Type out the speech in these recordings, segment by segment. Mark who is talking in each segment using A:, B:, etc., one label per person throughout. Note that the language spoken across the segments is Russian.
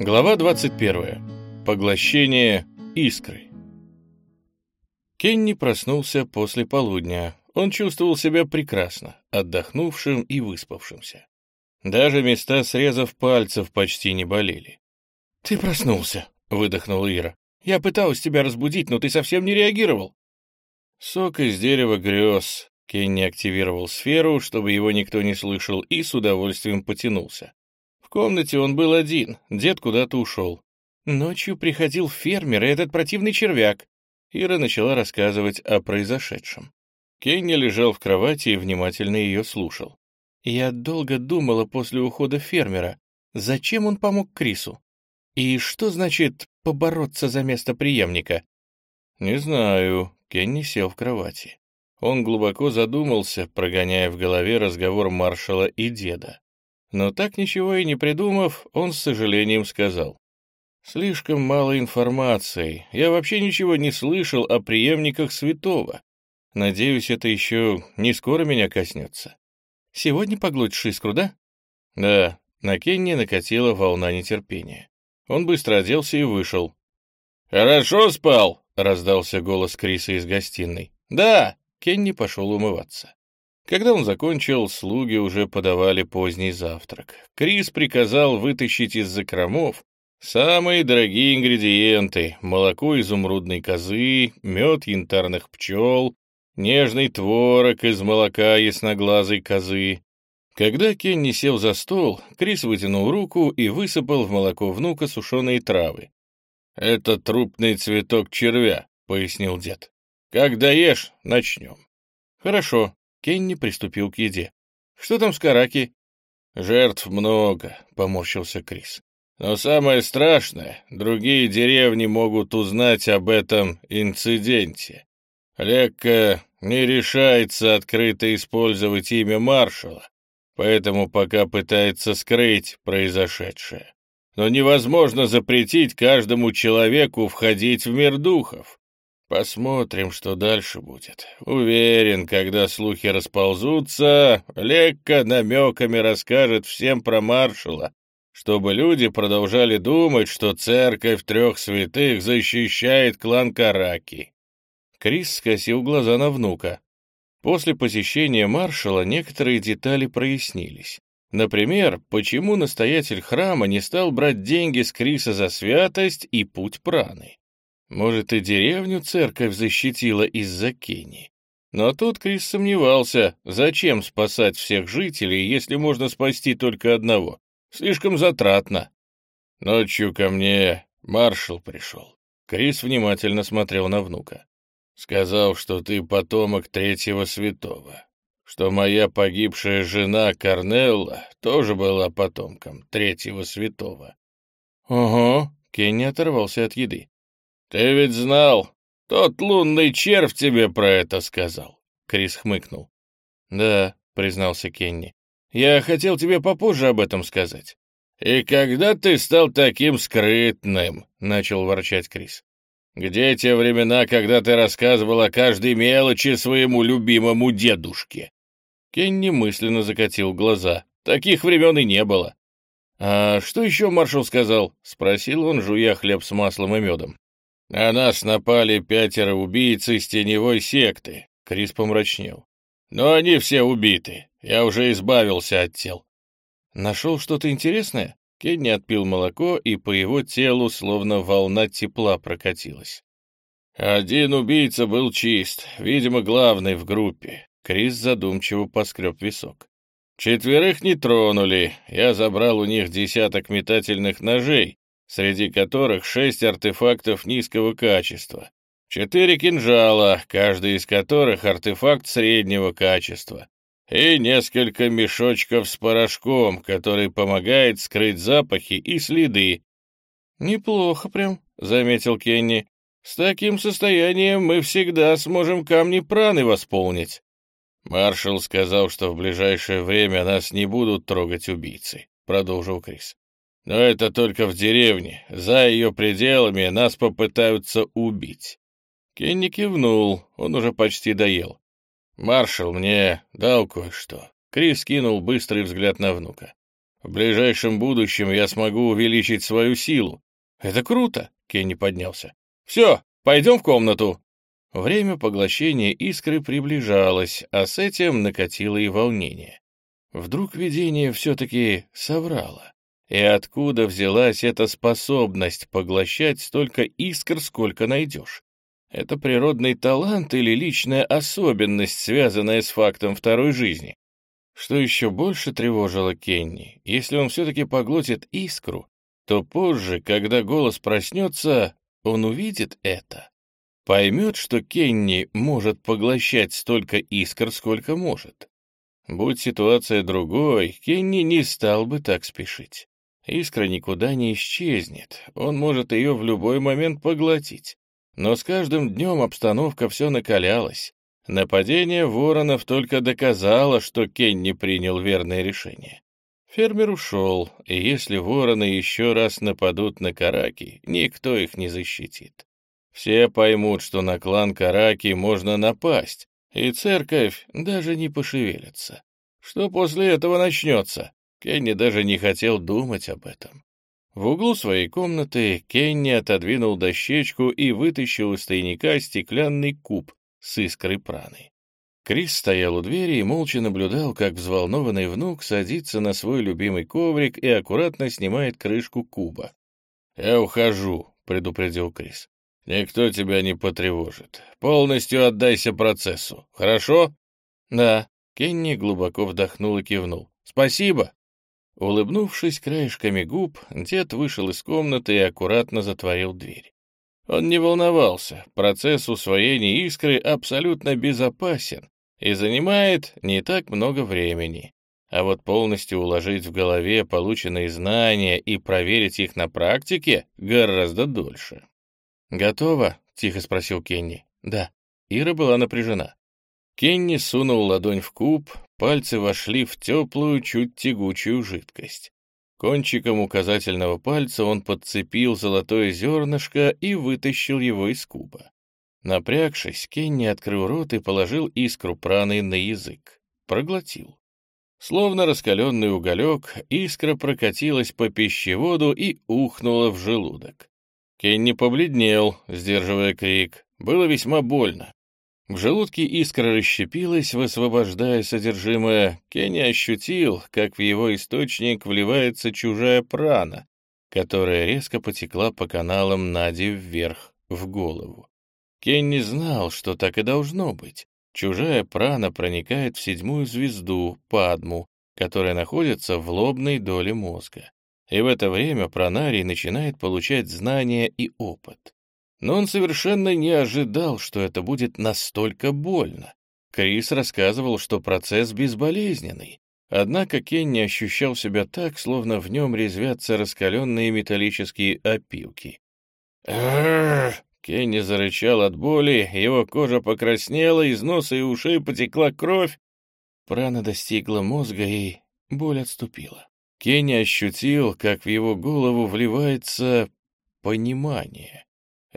A: Глава 21. Поглощение искры. Кенни проснулся после полудня. Он чувствовал себя прекрасно, отдохнувшим и выспавшимся. Даже места срезов пальцев почти не болели. «Ты проснулся», — выдохнула Ира. «Я пыталась тебя разбудить, но ты совсем не реагировал». Сок из дерева грез. Кенни активировал сферу, чтобы его никто не слышал, и с удовольствием потянулся. В комнате он был один, дед куда-то ушел. Ночью приходил фермер и этот противный червяк. Ира начала рассказывать о произошедшем. Кенни лежал в кровати и внимательно ее слушал. Я долго думала после ухода фермера, зачем он помог Крису? И что значит побороться за место преемника? Не знаю, Кенни сел в кровати. Он глубоко задумался, прогоняя в голове разговор маршала и деда. Но так ничего и не придумав, он с сожалением сказал. «Слишком мало информации. Я вообще ничего не слышал о преемниках святого. Надеюсь, это еще не скоро меня коснется. Сегодня поглотишь искру, да?» «Да». На Кенни накатила волна нетерпения. Он быстро оделся и вышел. «Хорошо спал?» — раздался голос Криса из гостиной. «Да!» — Кенни пошел умываться. Когда он закончил, слуги уже подавали поздний завтрак. Крис приказал вытащить из закромов самые дорогие ингредиенты — молоко изумрудной козы, мед янтарных пчел, нежный творог из молока ясноглазой козы. Когда Кенни сел за стол, Крис вытянул руку и высыпал в молоко внука сушеные травы. «Это трупный цветок червя», — пояснил дед. «Когда ешь, начнем». «Хорошо», Кенни приступил к еде. «Что там с Караки?» «Жертв много», — поморщился Крис. «Но самое страшное, другие деревни могут узнать об этом инциденте. Лекка не решается открыто использовать имя маршала, поэтому пока пытается скрыть произошедшее. Но невозможно запретить каждому человеку входить в мир духов. Посмотрим, что дальше будет. Уверен, когда слухи расползутся, Лекка намеками расскажет всем про маршала, чтобы люди продолжали думать, что церковь трех святых защищает клан Караки. Крис скосил глаза на внука. После посещения маршала некоторые детали прояснились. Например, почему настоятель храма не стал брать деньги с Криса за святость и путь праны. Может, и деревню церковь защитила из-за Кенни. Но тут Крис сомневался, зачем спасать всех жителей, если можно спасти только одного. Слишком затратно. Ночью ко мне маршал пришел. Крис внимательно смотрел на внука. Сказал, что ты потомок третьего святого, что моя погибшая жена Корнелла тоже была потомком третьего святого. — Ого, Кенни оторвался от еды. «Ты ведь знал, тот лунный червь тебе про это сказал», — Крис хмыкнул. «Да», — признался Кенни, — «я хотел тебе попозже об этом сказать». «И когда ты стал таким скрытным?» — начал ворчать Крис. «Где те времена, когда ты рассказывал о каждой мелочи своему любимому дедушке?» Кенни мысленно закатил глаза. Таких времен и не было. «А что еще маршал сказал?» — спросил он, жуя хлеб с маслом и медом. «На нас напали пятеро убийц из теневой секты», — Крис помрачнел. «Но они все убиты. Я уже избавился от тел». «Нашел что-то интересное?» Кенни отпил молоко, и по его телу словно волна тепла прокатилась. «Один убийца был чист, видимо, главный в группе». Крис задумчиво поскреб висок. «Четверых не тронули. Я забрал у них десяток метательных ножей, среди которых шесть артефактов низкого качества, четыре кинжала, каждый из которых артефакт среднего качества, и несколько мешочков с порошком, который помогает скрыть запахи и следы. «Неплохо прям», — заметил Кенни. «С таким состоянием мы всегда сможем камни праны восполнить». «Маршал сказал, что в ближайшее время нас не будут трогать убийцы», — продолжил Крис. Но это только в деревне. За ее пределами нас попытаются убить. Кенни кивнул, он уже почти доел. Маршал мне дал кое-что. Крис кинул быстрый взгляд на внука. В ближайшем будущем я смогу увеличить свою силу. Это круто, Кенни поднялся. Все, пойдем в комнату. Время поглощения искры приближалось, а с этим накатило и волнение. Вдруг видение все-таки соврало. И откуда взялась эта способность поглощать столько искр, сколько найдешь? Это природный талант или личная особенность, связанная с фактом второй жизни? Что еще больше тревожило Кенни, если он все-таки поглотит искру, то позже, когда голос проснется, он увидит это. Поймет, что Кенни может поглощать столько искр, сколько может. Будь ситуация другой, Кенни не стал бы так спешить. Искра никуда не исчезнет, он может ее в любой момент поглотить. Но с каждым днем обстановка все накалялась. Нападение воронов только доказало, что Кенни принял верное решение. Фермер ушел, и если вороны еще раз нападут на Караки, никто их не защитит. Все поймут, что на клан Караки можно напасть, и церковь даже не пошевелится. Что после этого начнется? Кенни даже не хотел думать об этом. В углу своей комнаты Кенни отодвинул дощечку и вытащил из тайника стеклянный куб с искрой праны. Крис стоял у двери и молча наблюдал, как взволнованный внук садится на свой любимый коврик и аккуратно снимает крышку куба. «Я ухожу», — предупредил Крис. «Никто тебя не потревожит. Полностью отдайся процессу, хорошо?» «Да». Кенни глубоко вдохнул и кивнул. «Спасибо». Улыбнувшись краешками губ, дед вышел из комнаты и аккуратно затворил дверь. Он не волновался, процесс усвоения искры абсолютно безопасен и занимает не так много времени. А вот полностью уложить в голове полученные знания и проверить их на практике гораздо дольше. «Готово?» — тихо спросил Кенни. «Да». Ира была напряжена. Кенни сунул ладонь в куб, пальцы вошли в теплую, чуть тягучую жидкость. Кончиком указательного пальца он подцепил золотое зернышко и вытащил его из куба. Напрягшись, Кенни открыл рот и положил искру праны на язык. Проглотил. Словно раскаленный уголек, искра прокатилась по пищеводу и ухнула в желудок. Кенни побледнел, сдерживая крик. Было весьма больно. В желудке искра расщепилась, высвобождая содержимое. Кенни ощутил, как в его источник вливается чужая прана, которая резко потекла по каналам Нади вверх, в голову. Кенни знал, что так и должно быть. Чужая прана проникает в седьмую звезду, Падму, которая находится в лобной доле мозга. И в это время пранарий начинает получать знания и опыт. Но он совершенно не ожидал, что это будет настолько больно. Крис рассказывал, что процесс безболезненный. Однако Кенни ощущал себя так, словно в нем резвятся раскаленные металлические опилки. Кенни зарычал от боли, его кожа покраснела, из носа и ушей потекла кровь. Прана достигла мозга, и боль отступила. Кенни ощутил, как в его голову вливается понимание.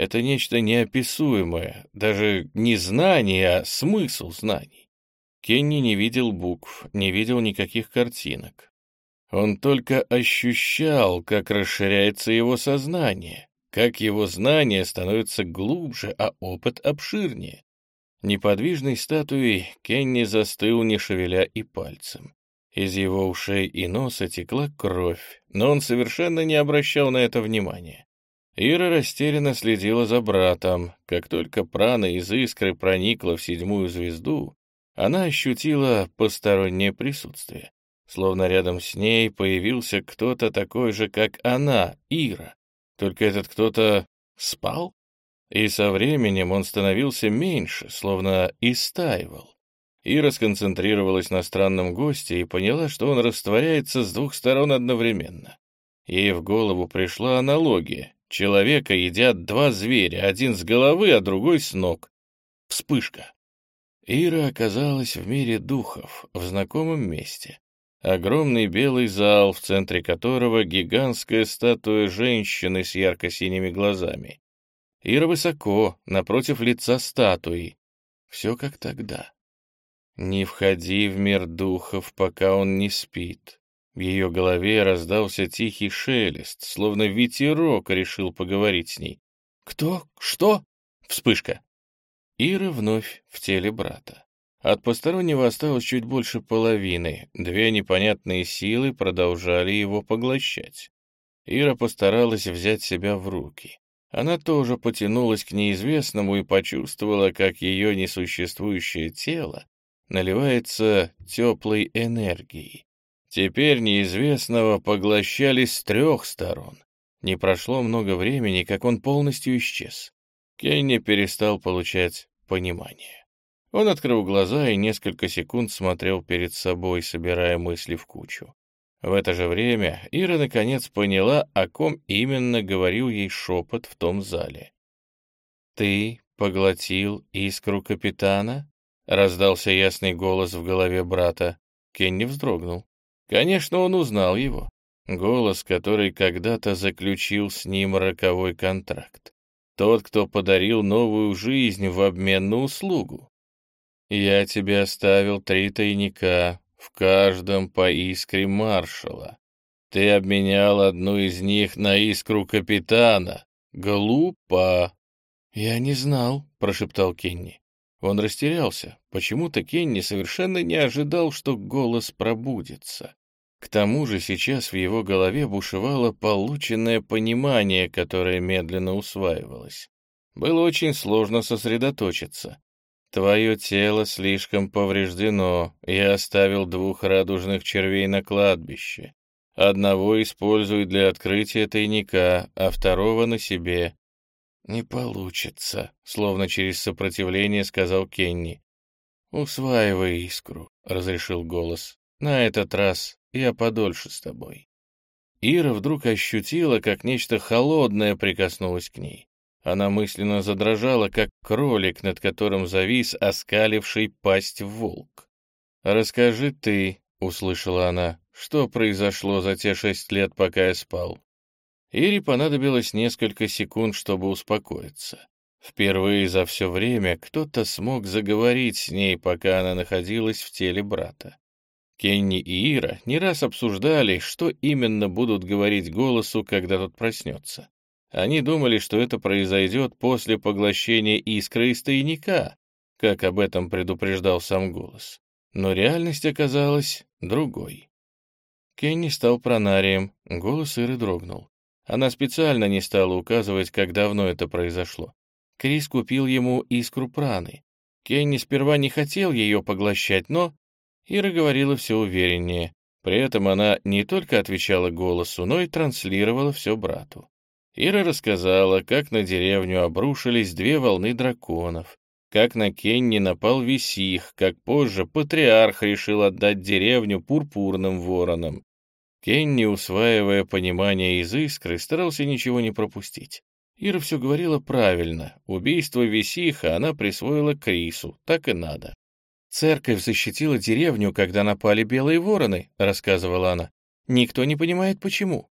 A: Это нечто неописуемое, даже не знание, а смысл знаний. Кенни не видел букв, не видел никаких картинок. Он только ощущал, как расширяется его сознание, как его знания становятся глубже, а опыт обширнее. Неподвижной статуей Кенни застыл, не шевеля и пальцем. Из его ушей и носа текла кровь, но он совершенно не обращал на это внимания. Ира растерянно следила за братом. Как только прана из искры проникла в седьмую звезду, она ощутила постороннее присутствие. Словно рядом с ней появился кто-то такой же, как она, Ира. Только этот кто-то спал? И со временем он становился меньше, словно истаивал. Ира сконцентрировалась на странном госте и поняла, что он растворяется с двух сторон одновременно. Ей в голову пришла аналогия. Человека едят два зверя, один с головы, а другой с ног. Вспышка. Ира оказалась в мире духов, в знакомом месте. Огромный белый зал, в центре которого гигантская статуя женщины с ярко-синими глазами. Ира высоко, напротив лица статуи. Все как тогда. Не входи в мир духов, пока он не спит. В ее голове раздался тихий шелест, словно ветерок решил поговорить с ней. «Кто? Что?» Вспышка. Ира вновь в теле брата. От постороннего осталось чуть больше половины, две непонятные силы продолжали его поглощать. Ира постаралась взять себя в руки. Она тоже потянулась к неизвестному и почувствовала, как ее несуществующее тело наливается теплой энергией. Теперь неизвестного поглощали с трех сторон. Не прошло много времени, как он полностью исчез. Кенни перестал получать понимание. Он открыл глаза и несколько секунд смотрел перед собой, собирая мысли в кучу. В это же время Ира наконец поняла, о ком именно говорил ей шепот в том зале. «Ты поглотил искру капитана?» — раздался ясный голос в голове брата. Кенни вздрогнул. Конечно, он узнал его. Голос, который когда-то заключил с ним роковой контракт. Тот, кто подарил новую жизнь в обмен на услугу. «Я тебе оставил три тайника, в каждом по искре маршала. Ты обменял одну из них на искру капитана. Глупо!» «Я не знал», — прошептал Кенни. Он растерялся. Почему-то Кенни совершенно не ожидал, что голос пробудится. К тому же сейчас в его голове бушевало полученное понимание, которое медленно усваивалось. Было очень сложно сосредоточиться. Твое тело слишком повреждено. Я оставил двух радужных червей на кладбище. Одного используй для открытия тайника, а второго на себе. Не получится, словно через сопротивление сказал Кенни. Усваивай искру, разрешил голос. На этот раз я подольше с тобой. Ира вдруг ощутила, как нечто холодное прикоснулось к ней. Она мысленно задрожала, как кролик, над которым завис оскаливший пасть волк. «Расскажи ты», — услышала она, — «что произошло за те шесть лет, пока я спал?» Ире понадобилось несколько секунд, чтобы успокоиться. Впервые за все время кто-то смог заговорить с ней, пока она находилась в теле брата. Кенни и Ира не раз обсуждали, что именно будут говорить голосу, когда тот проснется. Они думали, что это произойдет после поглощения искры из тайника, как об этом предупреждал сам голос. Но реальность оказалась другой. Кенни стал пронарием, голос Иры дрогнул. Она специально не стала указывать, как давно это произошло. Крис купил ему искру праны. Кенни сперва не хотел ее поглощать, но... Ира говорила все увереннее. При этом она не только отвечала голосу, но и транслировала все брату. Ира рассказала, как на деревню обрушились две волны драконов, как на Кенни напал Висих, как позже патриарх решил отдать деревню пурпурным воронам. Кенни, усваивая понимание из искры, старался ничего не пропустить. Ира все говорила правильно. Убийство Висиха она присвоила Крису, так и надо. «Церковь защитила деревню, когда напали белые вороны», — рассказывала она. «Никто не понимает, почему.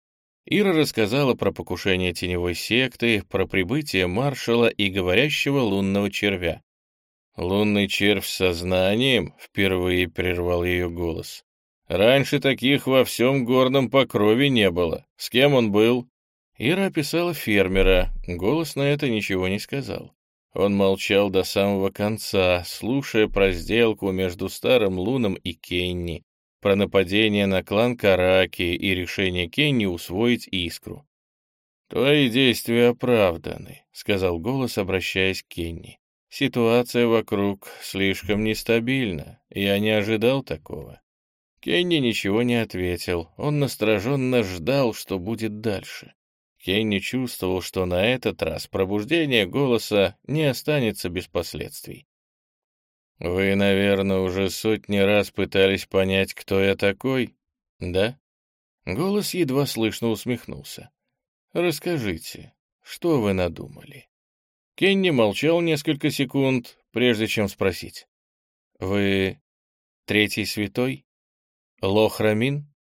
A: Ира рассказала про покушение теневой секты, про прибытие маршала и говорящего лунного червя. «Лунный червь с сознанием?» — впервые прервал ее голос. «Раньше таких во всем горном покрове не было. С кем он был?» Ира описала фермера, голос на это ничего не сказал. Он молчал до самого конца, слушая про сделку между старым Луном и Кенни, про нападение на клан Караки и решение Кенни усвоить искру. «Твои действия оправданы», — сказал голос, обращаясь к Кенни. «Ситуация вокруг слишком нестабильна. Я не ожидал такого». Кенни ничего не ответил. Он настороженно ждал, что будет дальше. Кенни чувствовал, что на этот раз пробуждение голоса не останется без последствий. «Вы, наверное, уже сотни раз пытались понять, кто я такой, да?» Голос едва слышно усмехнулся. «Расскажите, что вы надумали?» Кенни молчал несколько секунд, прежде чем спросить. «Вы третий святой? Лохрамин?»